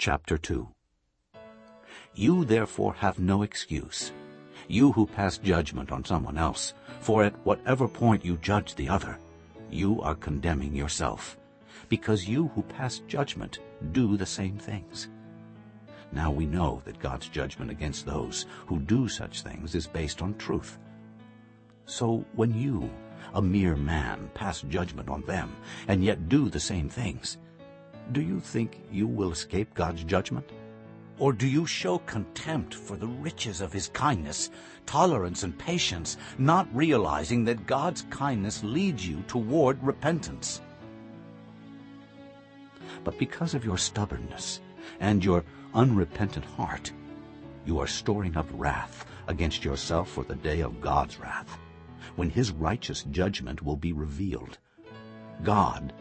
Chapter 2 You therefore have no excuse, you who pass judgment on someone else, for at whatever point you judge the other, you are condemning yourself, because you who pass judgment do the same things. Now we know that God's judgment against those who do such things is based on truth. So when you, a mere man, pass judgment on them, and yet do the same things, do you think you will escape God's judgment? Or do you show contempt for the riches of his kindness, tolerance and patience, not realizing that God's kindness leads you toward repentance? But because of your stubbornness and your unrepentant heart, you are storing up wrath against yourself for the day of God's wrath, when his righteous judgment will be revealed. God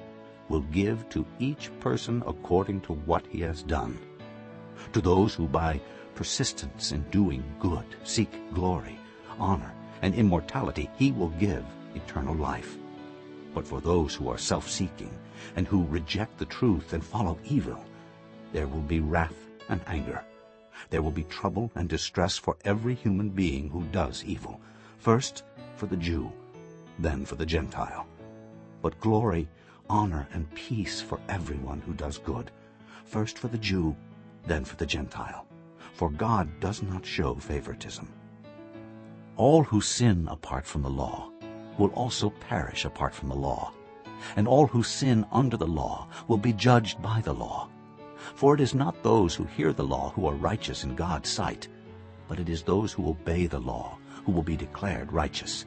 will give to each person according to what he has done. To those who by persistence in doing good seek glory, honor, and immortality, he will give eternal life. But for those who are self-seeking and who reject the truth and follow evil, there will be wrath and anger. There will be trouble and distress for every human being who does evil, first for the Jew, then for the Gentile. But glory honor and peace for everyone who does good, first for the Jew, then for the Gentile. For God does not show favoritism. All who sin apart from the law will also perish apart from the law, and all who sin under the law will be judged by the law. For it is not those who hear the law who are righteous in God's sight, but it is those who obey the law who will be declared righteous.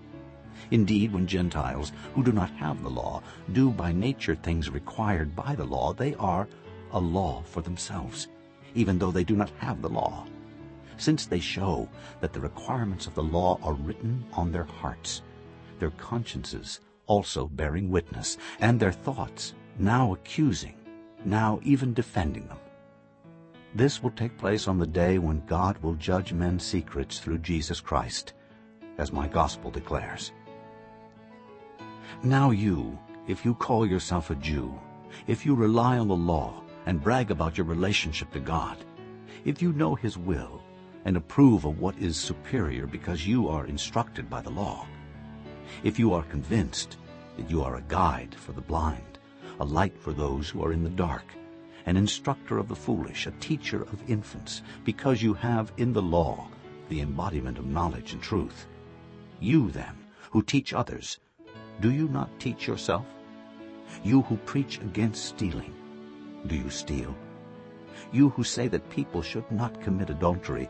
Indeed, when Gentiles, who do not have the law, do by nature things required by the law, they are a law for themselves, even though they do not have the law, since they show that the requirements of the law are written on their hearts, their consciences also bearing witness, and their thoughts now accusing, now even defending them. This will take place on the day when God will judge men's secrets through Jesus Christ, as my gospel declares. Now you, if you call yourself a Jew, if you rely on the law and brag about your relationship to God, if you know his will and approve of what is superior because you are instructed by the law, if you are convinced that you are a guide for the blind, a light for those who are in the dark, an instructor of the foolish, a teacher of infants, because you have in the law the embodiment of knowledge and truth. You, then, who teach others, do you not teach yourself? You who preach against stealing, do you steal? You who say that people should not commit adultery,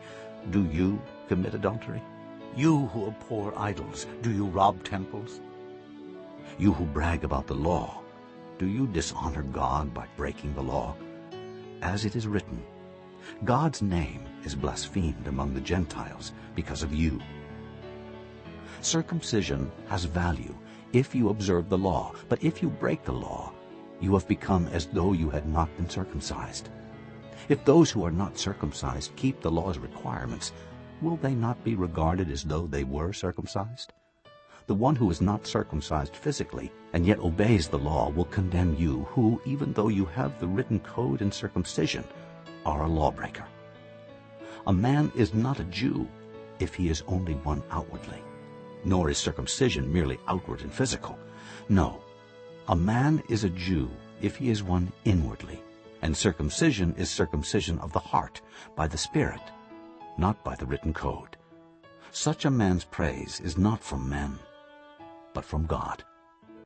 do you commit adultery? You who abhor idols, do you rob temples? You who brag about the law, do you dishonor God by breaking the law? As it is written, God's name is blasphemed among the Gentiles because of you. Circumcision has value if you observe the law. But if you break the law, you have become as though you had not been circumcised. If those who are not circumcised keep the law's requirements, will they not be regarded as though they were circumcised? The one who is not circumcised physically and yet obeys the law will condemn you, who, even though you have the written code and circumcision, are a lawbreaker. A man is not a Jew if he is only one outwardly nor is circumcision merely outward and physical. No, a man is a Jew if he is one inwardly, and circumcision is circumcision of the heart, by the Spirit, not by the written code. Such a man's praise is not from men, but from God.